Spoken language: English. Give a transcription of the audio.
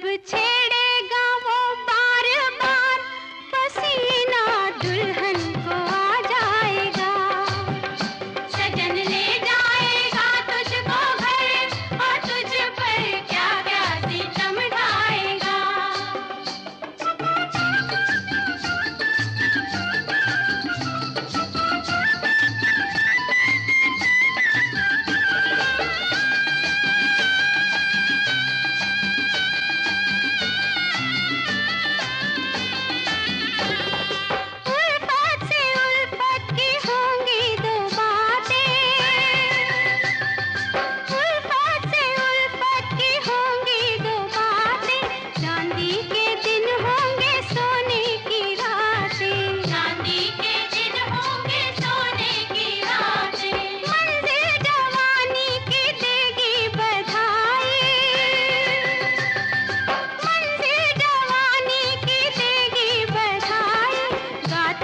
जब छे